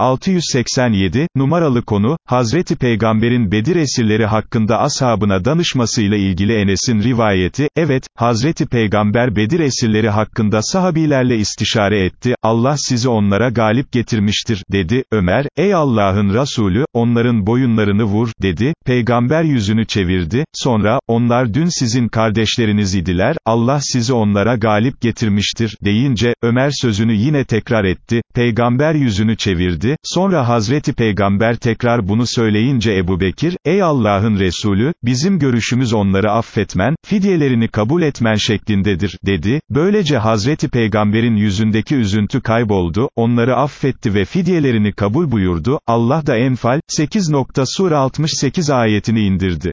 687, numaralı konu, Hazreti Peygamber'in Bedir esirleri hakkında ashabına danışmasıyla ilgili Enes'in rivayeti, evet, Hazreti Peygamber Bedir esirleri hakkında sahabilerle istişare etti, Allah sizi onlara galip getirmiştir, dedi, Ömer, ey Allah'ın Resulü, onların boyunlarını vur, dedi, Peygamber yüzünü çevirdi, sonra, onlar dün sizin kardeşleriniz idiler, Allah sizi onlara galip getirmiştir, deyince, Ömer sözünü yine tekrar etti, Peygamber yüzünü çevirdi, sonra Hazreti Peygamber tekrar bunu söyleyince Ebu Bekir, ey Allah'ın Resulü, bizim görüşümüz onları affetmen, fidyelerini kabul etmen şeklindedir, dedi, böylece Hazreti Peygamber'in yüzündeki üzüntü kayboldu, onları affetti ve fidyelerini kabul buyurdu, Allah da Enfal, 8. Sur 68 ayetini indirdi.